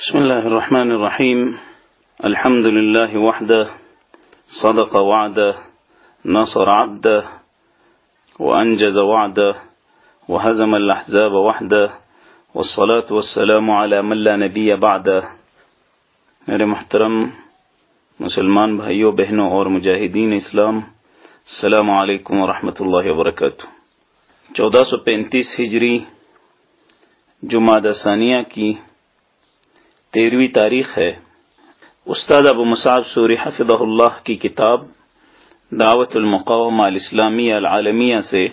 بسم الله الرحمن الرحيم. الحمد لله وحده. صدق وعده. نصر عبده. وأنجز وعده. وهزم الأحزاب وحده. والصلاة والسلام على من لا نبي بعده. میرے محترم مسلمان بھائیوں بہنوں اور مجاہدین اسلام، السلام علیکم ورحمۃ اللہ وبرکاتہ. چودہ سو پینتیس ہجری، جمعہ ثانیہ کی تیرہویں تاریخ ہے۔ استاد ابو مصعب سوری حفظ اللہ کی کتاب دعوت المقام الاسلامی العالمیہ سے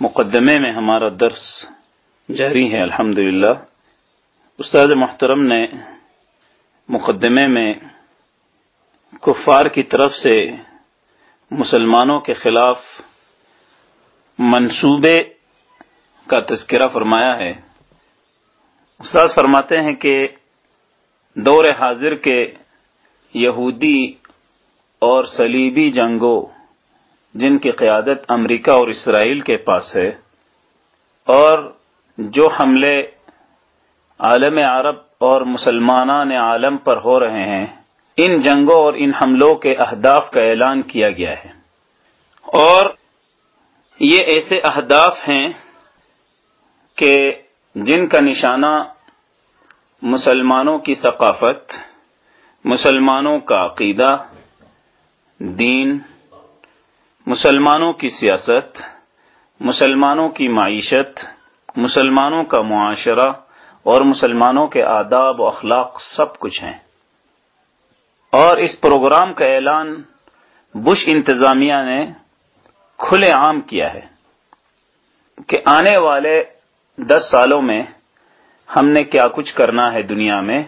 مقدمے میں ہمارا درس جاری ہے الحمد استاد محترم نے مقدمے میں کفار کی طرف سے مسلمانوں کے خلاف منصوبے کا تذکرہ فرمایا ہے۔ استاد فرماتے ہیں کہ دور حاضر کے یہودی اور صلیبی جنگوں جن کی قیادت امریکہ اور اسرائیل کے پاس ہے اور جو حملے عالم عرب اور مسلمان عالم پر ہو رہے ہیں، ان جنگوں اور ان حملوں کے اہداف کا اعلان کیا گیا ہے۔ اور یہ ایسے اہداف ہیں کہ جن کا نشانہ مسلمانوں کی ثقافت، مسلمانوں کا عقیدہ، دین، مسلمانوں کی سیاست، مسلمانوں کی معیشت، مسلمانوں کا معاشرہ اور مسلمانوں کے آداب و اخلاق سب کچھ ہیں۔ اور اس پروگرام کا اعلان بش انتظامیہ نے کھلے عام کیا ہے کہ آنے والے دس سالوں میں ہم نے کیا کچھ کرنا ہے دنیا میں؟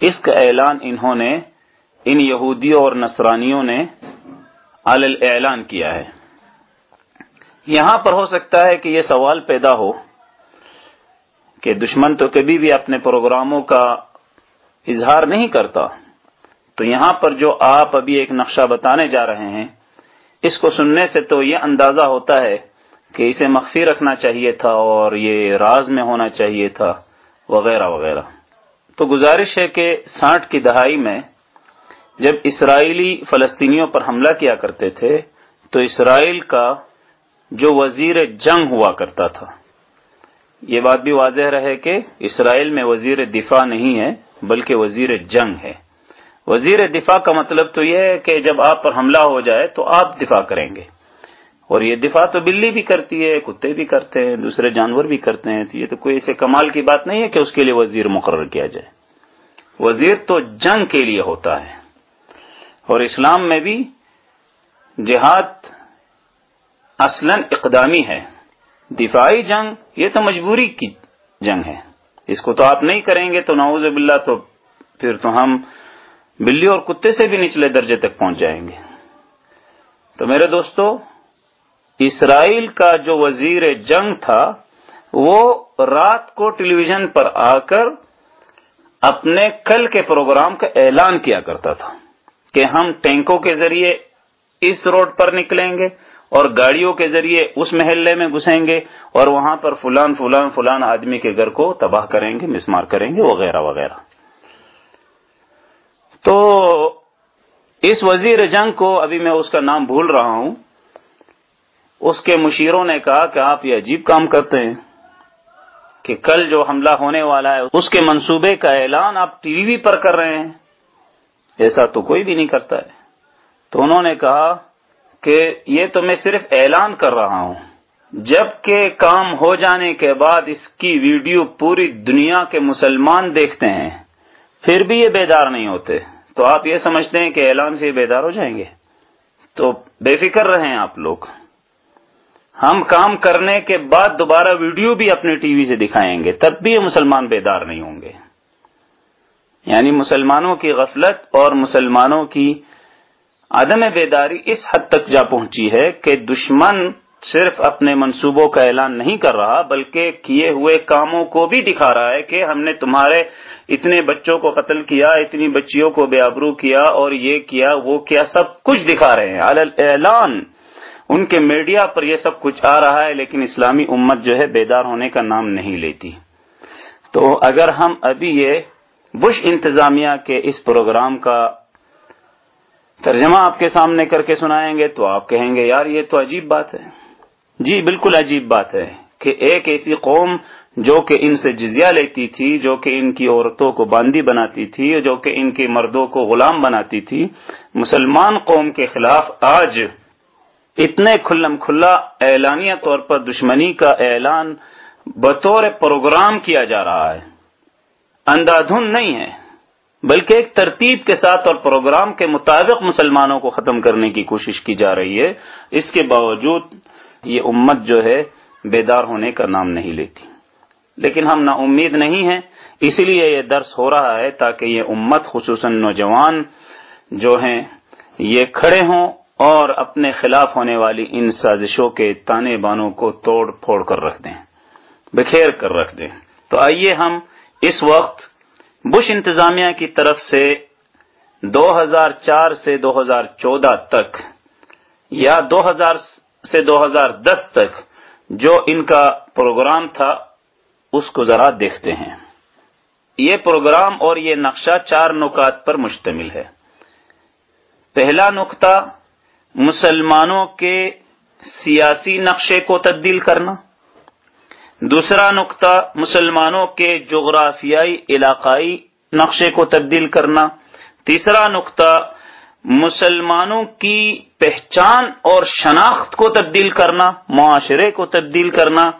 اس کا اعلان انہوں نے، ان یہودیوں اور نصرانیوں نے اعلان کیا ہے۔ یہاں پر ہو سکتا ہے کہ یہ سوال پیدا ہو کہ دشمن تو کبھی بھی اپنے پروگراموں کا اظہار نہیں کرتا۔ تو یہاں پر جو آپ ابھی ایک نقشہ بتانے جا رہے ہیں، اس کو سننے سے تو یہ اندازہ ہوتا ہے کہ اسے مخفی رکھنا چاہیے تھا اور یہ راز میں ہونا چاہیے تھا، وغیرہ وغیرہ۔ تو گزارش ہے کہ ساٹھ کی دہائی میں جب اسرائیلی فلسطینیوں پر حملہ کیا کرتے تھے، تو اسرائیل کا جو وزیر جنگ ہوا کرتا تھا۔ یہ بات بھی واضح رہے کہ اسرائیل میں وزیر دفاع نہیں ہے، بلکہ وزیر جنگ ہے۔ وزیر دفاع کا مطلب تو یہ ہے کہ جب آپ پر حملہ ہو جائے تو آپ دفاع کریں گے۔ اور یہ دفاع تو بلی بھی کرتی ہے، کتے بھی کرتے ہیں، دوسرے جانور بھی کرتے ہیں، تو یہ تو کوئی ایسے کمال کی بات نہیں ہے کہ اس کے لیے وزیر مقرر کیا جائے۔ وزیر تو جنگ کے لیے ہوتا ہے۔ اور اسلام میں بھی جہاد اصلا اقدامی ہے۔ دفاعی جنگ یہ تو مجبوری کی جنگ ہے۔ اس کو تو آپ نہیں کریں گے تو نعوذ باللہ تو پھر تو ہم بلی اور کتے سے بھی نچلے درجے تک پہنچ جائیں گے۔ تو میرے دوستو اسرائیل کا جو وزیر جنگ تھا، وہ رات کو ٹیلی ویژن پر آ کر اپنے کل کے پروگرام کا اعلان کیا کرتا تھا کہ ہم ٹینکوں کے ذریعے اس روڈ پر نکلیں گے اور گاڑیوں کے ذریعے اس محلے میں گھسیں گے اور وہاں پر فلان فلان فلان آدمی کے گھر کو تباہ کریں گے، مسمار کریں گے، وغیرہ وغیرہ۔ تو اس وزیر جنگ کو، ابھی میں اس کا نام بھول رہا ہوں اس کے مشیروں نے کہا کہ آپ یہ عجیب کام کرتے ہیں کہ کل جو حملہ ہونے والا ہے، اس کے منصوبے کا اعلان آپ ٹی وی پر کر رہے ہیں۔ ایسا تو کوئی بھی نہیں کرتا ہے۔ تو انہوں نے کہا کہ یہ تو میں صرف اعلان کر رہا ہوں۔ جبکہ کام ہو جانے کے بعد اس کی ویڈیو پوری دنیا کے مسلمان دیکھتے ہیں، پھر بھی یہ بیدار نہیں ہوتے۔ تو آپ یہ سمجھتے ہیں کہ اعلان سے یہ بیدار ہو جائیں گے۔ تو بے فکر رہے آپ لوگ۔ ہم کام کرنے کے بعد دوبارہ ویڈیو بھی اپنے ٹی وی سے دکھائیں گے، تب بھی مسلمان بیدار نہیں ہوں گے۔ یعنی مسلمانوں کی غفلت اور مسلمانوں کی عدم بیداری اس حد تک جا پہنچی ہے کہ دشمن صرف اپنے منصوبوں کا اعلان نہیں کر رہا، بلکہ کیے ہوئے کاموں کو بھی دکھا رہا ہے کہ ہم نے تمہارے اتنے بچوں کو قتل کیا، اتنی بچیوں کو بے آبرو کیا اور یہ کیا، وہ کیا سب کچھ دکھا رہے ہیں۔ اعلان ان کے میڈیا پر یہ سب کچھ آ رہا ہے، لیکن اسلامی امت جو ہے بیدار ہونے کا نام نہیں لیتی۔ تو اگر ہم ابھی یہ بش انتظامیہ کے اس پروگرام کا ترجمہ آپ کے سامنے کر کے سنائیں گے تو آپ کہیں گے، یار یہ تو عجیب بات ہے۔ جی بالکل عجیب بات ہے کہ ایک ایسی قوم جو کہ ان سے جزیہ لیتی تھی، جو کہ ان کی عورتوں کو باندی بناتی تھی، جو کہ ان کے مردوں کو غلام بناتی تھی، مسلمان قوم کے خلاف آج اتنے کھلم کھلا اعلانیہ طور پر دشمنی کا اعلان بطور پروگرام کیا جا رہا ہے۔ اندھادھن نہیں ہے، بلکہ ایک ترتیب کے ساتھ اور پروگرام کے مطابق مسلمانوں کو ختم کرنے کی کوشش کی جا رہی ہے۔ اس کے باوجود یہ امت جو ہے، بیدار ہونے کا نام نہیں لیتی۔ لیکن ہم نا امید نہیں ہیں اسی لیے یہ درس ہو رہا ہے تاکہ یہ امت، خصوصاً نوجوان جو ہیں، یہ کھڑے ہوں اور اپنے خلاف ہونے والی ان سازشوں کے تانے بانوں کو توڑ پھوڑ کر رکھ دیں، بکھیر کر رکھ دیں۔ تو آئیے ہم اس وقت بش انتظامیہ کی طرف سے دو ہزار چار سے دو ہزار چودہ تک یا دو ہزار سے دو ہزار دس تک جو ان کا پروگرام تھا، اس کو ذرا دیکھتے ہیں۔ یہ پروگرام اور یہ نقشہ چار نکات پر مشتمل ہے۔ پہلا نقطہ مسلمانوں کے سیاسی نقشے کو تبدیل کرنا۔ دوسرا نقطہ، مسلمانوں کے جغرافیائی، علاقائی نقشے کو تبدیل کرنا۔ تیسرا نقطہ، مسلمانوں کی پہچان اور شناخت کو تبدیل کرنا، معاشرے کو تبدیل کرنا۔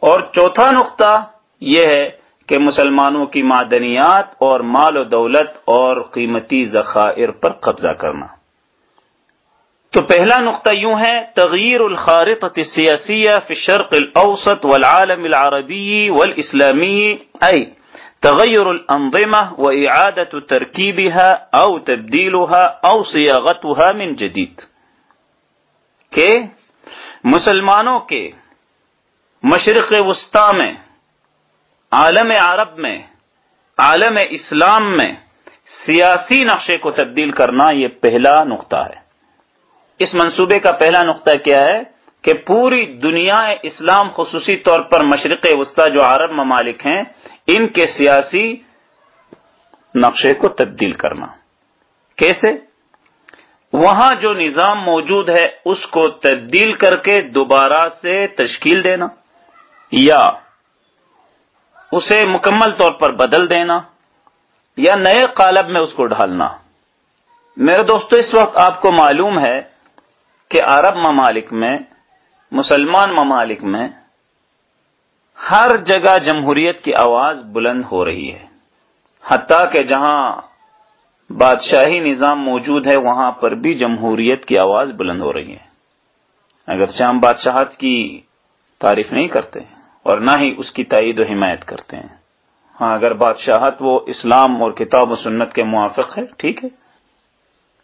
اور چوتھا نقطہ یہ ہے کہ مسلمانوں کی معدنیات اور مال و دولت اور قیمتی ذخائر پر قبضہ کرنا۔ تو پہلا نقطہ یوں ہے تغیر الخارطة السیاسیہ فی الشرق الاوسط والعالم العربی والاسلامی، ای، تغیر الانظمہ و اعادت ترکیبها او تبدیلها او صیاغتها من جدید. کہ مسلمانوں کے مشرق وسطی میں، عالم عرب میں، عالم اسلام میں سیاسی نقشے کو تبدیل کرنا یہ پہلا نقطہ ہے۔ اس منصوبے کا پہلا نقطہ کیا ہے کہ پوری دنیا اسلام خصوصی طور پر مشرق وسطی جو عرب ممالک ہیں، ان کے سیاسی نقشے کو تبدیل کرنا۔ کیسے؟ وہاں جو نظام موجود ہے، اس کو تبدیل کر کے دوبارہ سے تشکیل دینا یا اسے مکمل طور پر بدل دینا یا نئے قالب میں اس کو ڈھالنا۔ میرے دوستو، اس وقت آپ کو معلوم ہے کہ عرب ممالک میں، مسلمان ممالک میں ہر جگہ جمہوریت کی آواز بلند ہو رہی ہے۔ حتیٰ کہ جہاں بادشاہی نظام موجود ہے، وہاں پر بھی جمہوریت کی آواز بلند ہو رہی ہے۔ اگرچہ ہم بادشاہت کی تعریف نہیں کرتے اور نہ ہی اس کی تائید و حمایت کرتے ہیں۔ ہاں اگر بادشاہت وہ اسلام اور کتاب و سنت کے موافق ہے، ٹھیک ہے۔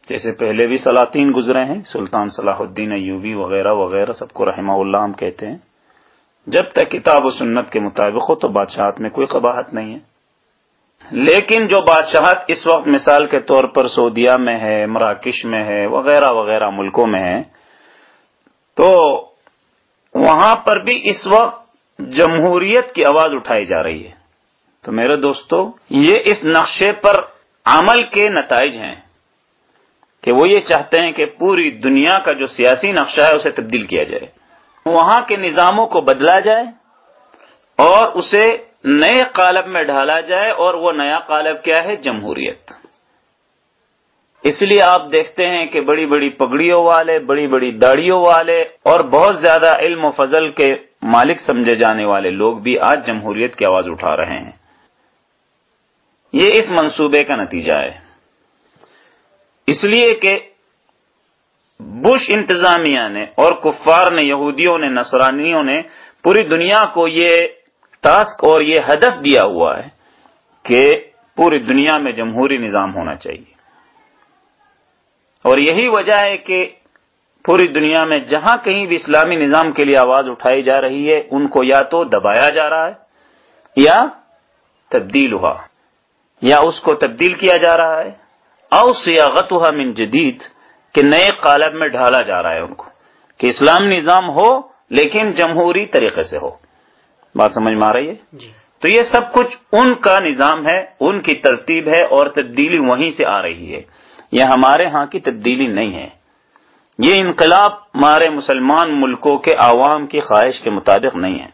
جیسے پہلے بھی سلاطین گزرے ہیں، سلطان صلاح الدین ایوبی وغیرہ وغیرہ، سب کو رحمہ اللہ ہم کہتے ہیں۔ جب تک کتاب و سنت کے مطابق ہو تو بادشاہت میں کوئی قباحت نہیں ہے۔ لیکن جو بادشاہت اس وقت مثال کے طور پر سعودیہ میں ہے، مراکش میں ہے، وغیرہ وغیرہ ملکوں میں ہے، تو وہاں پر بھی اس وقت جمہوریت کی آواز اٹھائی جا رہی ہے۔ تو میرے دوستو، یہ اس نقشے پر عمل کے نتائج ہیں۔ کہ وہ یہ چاہتے ہیں کہ پوری دنیا کا جو سیاسی نقشہ ہے اسے تبدیل کیا جائے۔ وہاں کے نظاموں کو بدلا جائے اور اسے نئے قالب میں ڈھالا جائے اور وہ نیا قالب کیا ہے؟ جمہوریت۔ اس لیے آپ دیکھتے ہیں کہ بڑی بڑی پگڑیوں والے، بڑی بڑی داڑیوں والے اور بہت زیادہ علم و فضل کے مالک سمجھے جانے والے لوگ بھی آج جمہوریت کی آواز اٹھا رہے ہیں۔ یہ اس منصوبے کا نتیجہ ہے۔ اس لیے کہ بش انتظامیہ نے اور کفار نے، یہودیوں نے، نصرانیوں نے پوری دنیا کو یہ ٹاسک اور یہ ہدف دیا ہوا ہے کہ پوری دنیا میں جمہوری نظام ہونا چاہیے۔ اور یہی وجہ ہے کہ پوری دنیا میں جہاں کہیں بھی اسلامی نظام کے لیے آواز اٹھائی جا رہی ہے، ان کو یا تو دبایا جا رہا ہے یا تبدیل ہوا، یا اس کو تبدیل کیا جا رہا ہے۔ او سیاغت من جدید کہ نئے قالب میں ڈھالا جا رہا ہے ان کو کہ اسلام نظام ہو لیکن جمہوری طریقے سے ہو۔ بات سمجھ میں آ رہی ہے؟ جی۔ تو یہ سب کچھ ان کا نظام ہے ان کی ترتیب ہے اور تبدیلی وہیں سے آ رہی ہے۔ یہ ہمارے ہاں کی تبدیلی نہیں ہے۔ یہ انقلاب ہمارے مسلمان ملکوں کے عوام کی خواہش کے مطابق نہیں ہے۔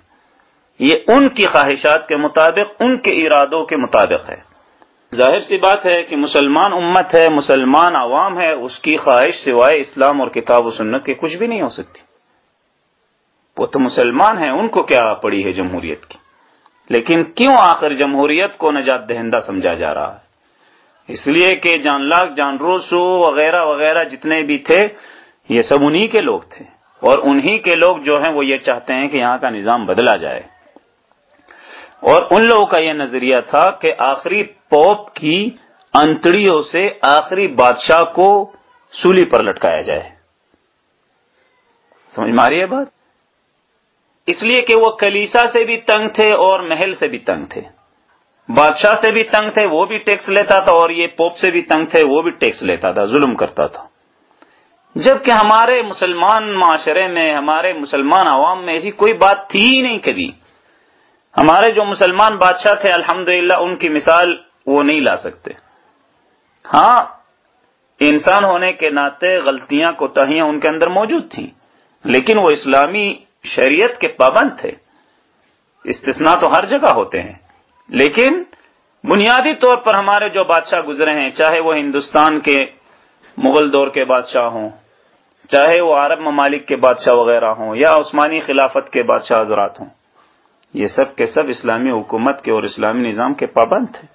یہ ان کی خواہشات کے مطابق ان کے ارادوں کے مطابق ہے۔ ظاہر سی بات ہے کہ مسلمان امت ہے، مسلمان عوام ہے، اس کی خواہش سوائے اسلام اور کتاب و سنت کے کچھ بھی نہیں ہو سکتی۔ وہ تو مسلمان ہیں، ان کو کیا پڑی ہے جمہوریت کی؟ لیکن کیوں آخر جمہوریت کو نجات دہندہ سمجھا جا رہا ہے؟ اس لیے کہ جان لاکھ، جان روسو وغیرہ وغیرہ جتنے بھی تھے، یہ سب انہی کے لوگ تھے۔ اور انہی کے لوگ جو ہیں، وہ یہ چاہتے ہیں کہ یہاں کا نظام بدلا جائے۔ اور ان لوگوں کا یہ نظریہ تھا کہ آخری پوپ کی انتڑیوں سے آخری بادشاہ کو سولی پر لٹکایا جائے۔ سمجھ ماری ہے بات؟ اس لیے کہ وہ کلیسا سے بھی تنگ تھے اور محل سے بھی تنگ تھے۔ بادشاہ سے بھی تنگ تھے، وہ بھی ٹیکس لیتا تھا اور یہ پوپ سے بھی تنگ تھے، وہ بھی ٹیکس لیتا تھا، ظلم کرتا تھا۔ جبکہ ہمارے مسلمان معاشرے میں، ہمارے مسلمان عوام میں ایسی کوئی بات تھی ہی نہیں کبھی۔ ہمارے جو مسلمان بادشاہ تھے الحمد ان کی مثال وہ نہیں لا سکتے۔ ہاں انسان ہونے کے ناطے غلطیاں، کوتاہیاں ان کے اندر موجود تھیں، لیکن وہ اسلامی شریعت کے پابند تھے۔ استثناء تو ہر جگہ ہوتے ہیں۔ لیکن بنیادی طور پر ہمارے جو بادشاہ گزرے ہیں، چاہے وہ ہندوستان کے مغل دور کے بادشاہ ہوں، چاہے وہ عرب ممالک کے بادشاہ وغیرہ ہوں، یا عثمانی خلافت کے بادشاہ حضرات ہوں یہ سب کے سب اسلامی حکومت کے اور اسلامی نظام کے پابند تھے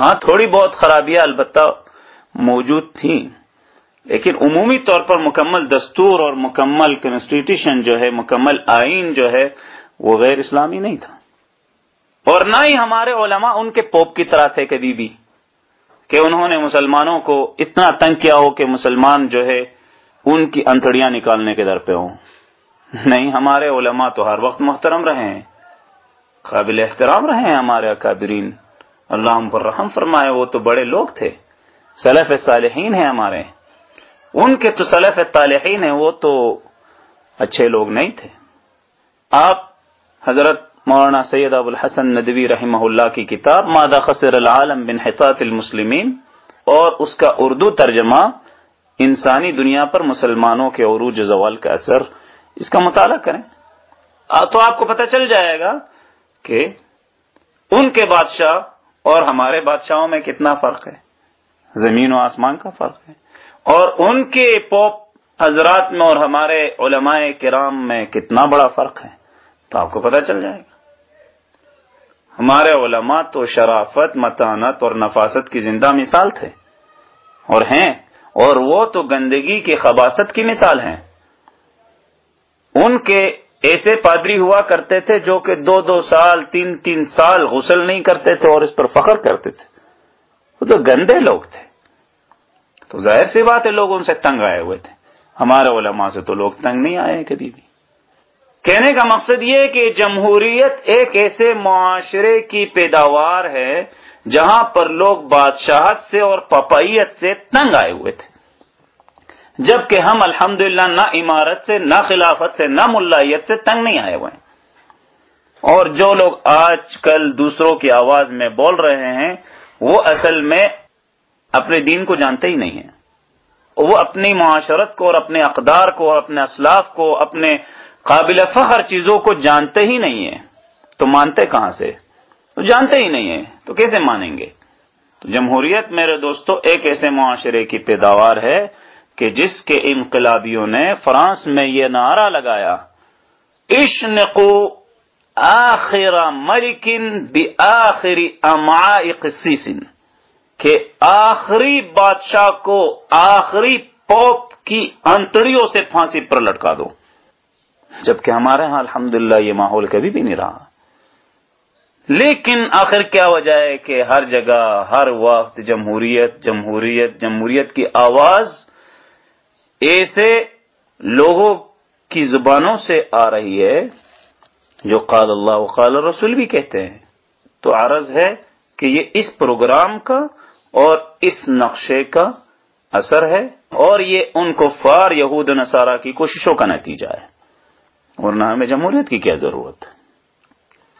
ہاں تھوڑی بہت خرابیاں البتہ موجود تھیں، لیکن عمومی طور پر مکمل دستور اور مکمل کنسٹیٹیوشن جو ہے، مکمل آئین جو ہے، وہ غیر اسلامی نہیں تھا۔ اور نہ ہی ہمارے علماء ان کے پوپ کی طرح تھے کبھی بھی، کہ انہوں نے مسلمانوں کو اتنا تنگ کیا ہو کہ مسلمان جو ہے، ان کی انتڑیاں نکالنے کے در پہ ہوں۔ نہیں، ہمارے علماء تو ہر وقت محترم رہے ہیں۔ قابل احترام رہے ہیں ہمارے اکابرین۔ اللہ ہم پر رحم فرمائے، وہ تو بڑے لوگ تھے۔ سلف صالحین ہیں ہمارے۔ ان کے تو سلف طالحین ہیں، وہ تو اچھے لوگ نہیں تھے۔ آپ حضرت مولانا سید ابو الحسن ندوی رحمہ اللہ کی کتاب مادہ خسر العالم بن حطاط المسلمین؟ اور اس کا اردو ترجمہ انسانی دنیا پر مسلمانوں کے عروج زوال کا اثر اس کا مطالعہ کریں۔ تو آپ کو پتہ چل جائے گا کہ ان کے بادشاہ اور ہمارے بادشاہوں میں کتنا فرق ہے۔ زمین و آسمان کا فرق ہے۔ اور ان کے پوپ حضرات میں اور ہمارے علماء کرام میں کتنا بڑا فرق ہے، تو آپ کو پتہ چل جائے گا۔ ہمارے علماء تو شرافت، متانت اور نفاست کی زندہ مثال تھے اور ہیں، اور وہ تو گندگی کی خباست کی مثال ہیں۔ ان کے ایسے پادری ہوا کرتے تھے جو کہ دو دو سال، تین تین سال غسل نہیں کرتے تھے اور اس پر فخر کرتے تھے۔ وہ تو گندے لوگ تھے۔ تو ظاہر سی بات ہے، لوگ ان سے تنگ آئے ہوئے تھے۔ ہمارے علماء سے تو لوگ تنگ نہیں آئے کبھی بھی۔ کہنے کا مقصد یہ کہ جمہوریت ایک ایسے معاشرے کی پیداوار ہے جہاں پر لوگ بادشاہت سے اور پپائیت سے تنگ آئے ہوئے تھے۔ جبکہ ہم الحمد نہ عمارت سے، نہ خلافت سے، نہ ملائیت سے تنگ نہیں آئے ہوئے اور جو لوگ آج کل دوسروں کی آواز میں بول رہے ہیں، وہ اصل میں اپنے دین کو جانتے ہی نہیں ہیں۔ وہ اپنی معاشرت کو اور اپنے اقدار کو اور اپنے اسلاف کو، اپنے قابل فخر چیزوں کو جانتے ہی نہیں ہیں۔ تو مانتے کہاں سے؟ تو جانتے ہی نہیں ہیں۔ تو کیسے مانیں گے؟ تو جمہوریت میرے دوستو، ایک ایسے معاشرے کی پیداوار ہے کہ جس کے انقلابیوں نے فرانس میں یہ نعرہ لگایا اشنقو آخر ملکن بی آخری سیسن کہ آخری بادشاہ کو آخری پوپ کی انتڑیوں سے پھانسی پر لٹکا دو۔ جبکہ ہمارے ہاں الحمد یہ ماحول کبھی بھی نہیں رہا۔ لیکن آخر کیا وجہ ہے کہ ہر جگہ، ہر وقت جمہوریت جمہوریت جمہوریت کی آواز ایسے لوگوں کی زبانوں سے آ رہی ہے جو قال اللہ قال رسول بھی کہتے ہیں۔ تو عرض ہے کہ یہ اس پروگرام کا اور اس نقشے کا اثر ہے اور یہ ان کو فار یہود نصارہ کی کوششوں کا نتیجہ ہے۔ ورنہ ہمیں جمہوریت کی کیا ضرورت؟ ہے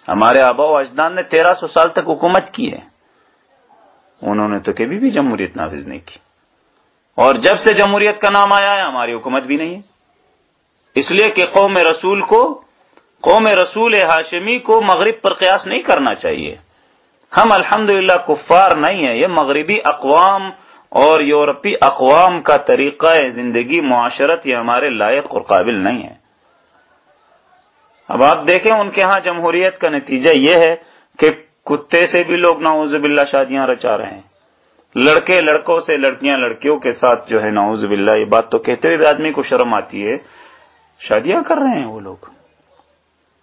ہمارے آبا و اجداد نے تیرہ سو سال تک حکومت کی ہے۔ انہوں نے تو کبھی بھی جمہوریت نافذ نہیں کی۔ اور جب سے جمہوریت کا نام آیا ہے، ہماری حکومت بھی نہیں ہے۔ اس لیے کہ قوم رسول کو، قوم رسول ہاشمی کو مغرب پر قیاس نہیں کرنا چاہیے۔ ہم الحمد کفار نہیں ہیں، یہ مغربی اقوام اور یورپی اقوام کا طریقہ زندگی، معاشرت یہ ہمارے لائق اور قابل نہیں ہے۔ اب آپ دیکھیں ان کے ہاں جمہوریت کا نتیجہ یہ ہے کہ کتے سے بھی لوگ نعوذ باللہ شادیاں رچا رہے ہیں۔ لڑکے لڑکوں سے لڑکیاں لڑکیوں کے ساتھ جو ہے، نعوذ باللہ، یہ بات تو کہتے ہوئے آدمی کو شرم آتی ہے۔ شادیاں کر رہے ہیں وہ لوگ۔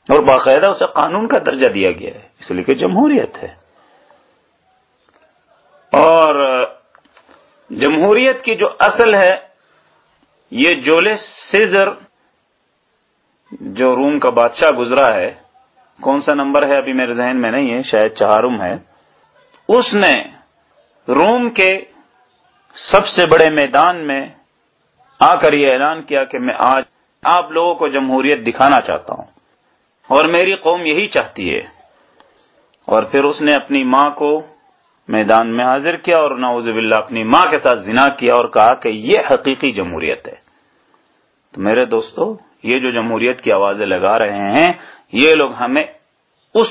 اور باقاعدہ اسے قانون کا درجہ دیا گیا ہے۔ اس لیے کہ جمہوریت ہے۔ اور جمہوریت کی جو اصل ہے، یہ جولے سیزر جو روم کا بادشاہ گزرا ہے، کون سا نمبر ہے ابھی میرے ذہن میں نہیں ہے، شاید چہارم ہے۔ اس نے روم کے سب سے بڑے میدان میں آ کر یہ اعلان کیا کہ میں آج آپ لوگوں کو جمہوریت دکھانا چاہتا ہوں۔ اور میری قوم یہی چاہتی ہے۔ اور پھر اس نے اپنی ماں کو میدان میں حاضر کیا اور نعوذ باللہ اپنی ماں کے ساتھ زنا کیا اور کہا کہ یہ حقیقی جمہوریت ہے۔ تو میرے دوستو، یہ جو جمہوریت کی آوازیں لگا رہے ہیں، یہ لوگ ہمیں اس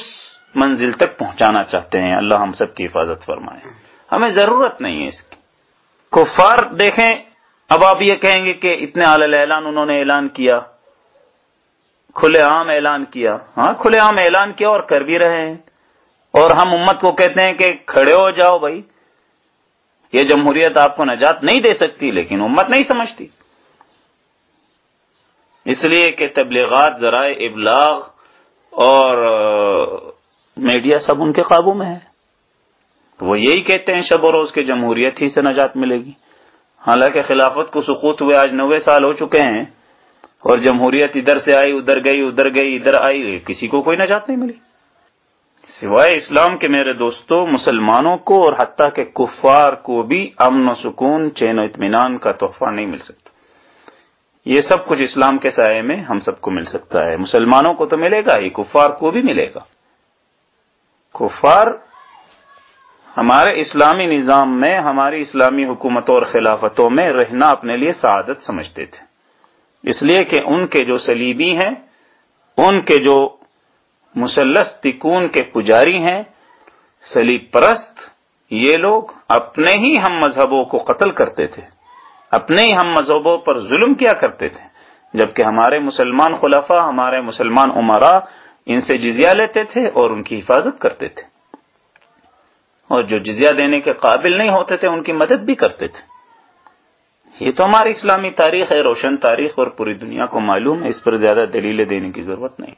منزل تک پہنچانا چاہتے ہیں۔ اللہ ہم سب کی حفاظت فرمائے۔ ہمیں ضرورت نہیں ہے اس کی۔ کفار دیکھیں، اب آپ یہ کہیں گے کہ اتنے اعلی اعلان انہوں نے اعلان کیا۔ کھلے عام اعلان کیا۔ ہاں کھلے عام اعلان کیا اور کر بھی رہے ہیں۔ اور ہم امت کو کہتے ہیں کہ کھڑے ہو جاؤ بھائی۔ یہ جمہوریت آپ کو نجات نہیں دے سکتی، لیکن امت نہیں سمجھتی۔ اس لیے کہ تبلیغات ذرائع ابلاغ اور میڈیا سب ان کے قابو میں ہے۔ تو وہ یہی کہتے ہیں شب و روز کے جمہوریت ہی سے نجات ملے گی۔ حالانکہ خلافت کو سقوط ہوئے آج نوے سال ہو چکے ہیں اور جمہوریت ادھر سے آئی، ادھر گئی ادھر گئی، ادھر آئی، کسی کو کوئی نجات نہیں ملی۔ سوائے اسلام کے میرے دوستوں مسلمانوں کو اور حتیٰ کے کفار کو بھی امن و سکون، چین و اطمینان کا تحفہ نہیں مل سکتا۔ یہ سب کچھ اسلام کے سائے میں ہم سب کو مل سکتا ہے۔ مسلمانوں کو تو ملے گا ہی، کفار کو بھی ملے گا۔ کفار ہمارے اسلامی نظام میں، ہماری اسلامی حکومتوں اور خلافتوں میں رہنا اپنے لیے سعادت سمجھتے تھے۔ اس لیے کہ ان کے جو سلیبی ہیں، ان کے جو مسلس تکون کے پجاری ہیں سلیب پرست یہ لوگ اپنے ہی ہم مذہبوں کو قتل کرتے تھے۔ اپنے ہی ہم مذہبوں پر ظلم کیا کرتے تھے۔ جبکہ ہمارے مسلمان خلافہ ہمارے مسلمان عمرا ان سے جزیہ لیتے تھے اور ان کی حفاظت کرتے تھے۔ اور جو جزیہ دینے کے قابل نہیں ہوتے تھے، ان کی مدد بھی کرتے تھے۔ یہ تو ہماری اسلامی تاریخ ہے، روشن تاریخ اور پوری دنیا کو معلوم ہے، اس پر زیادہ دلیلیں دینے کی ضرورت نہیں۔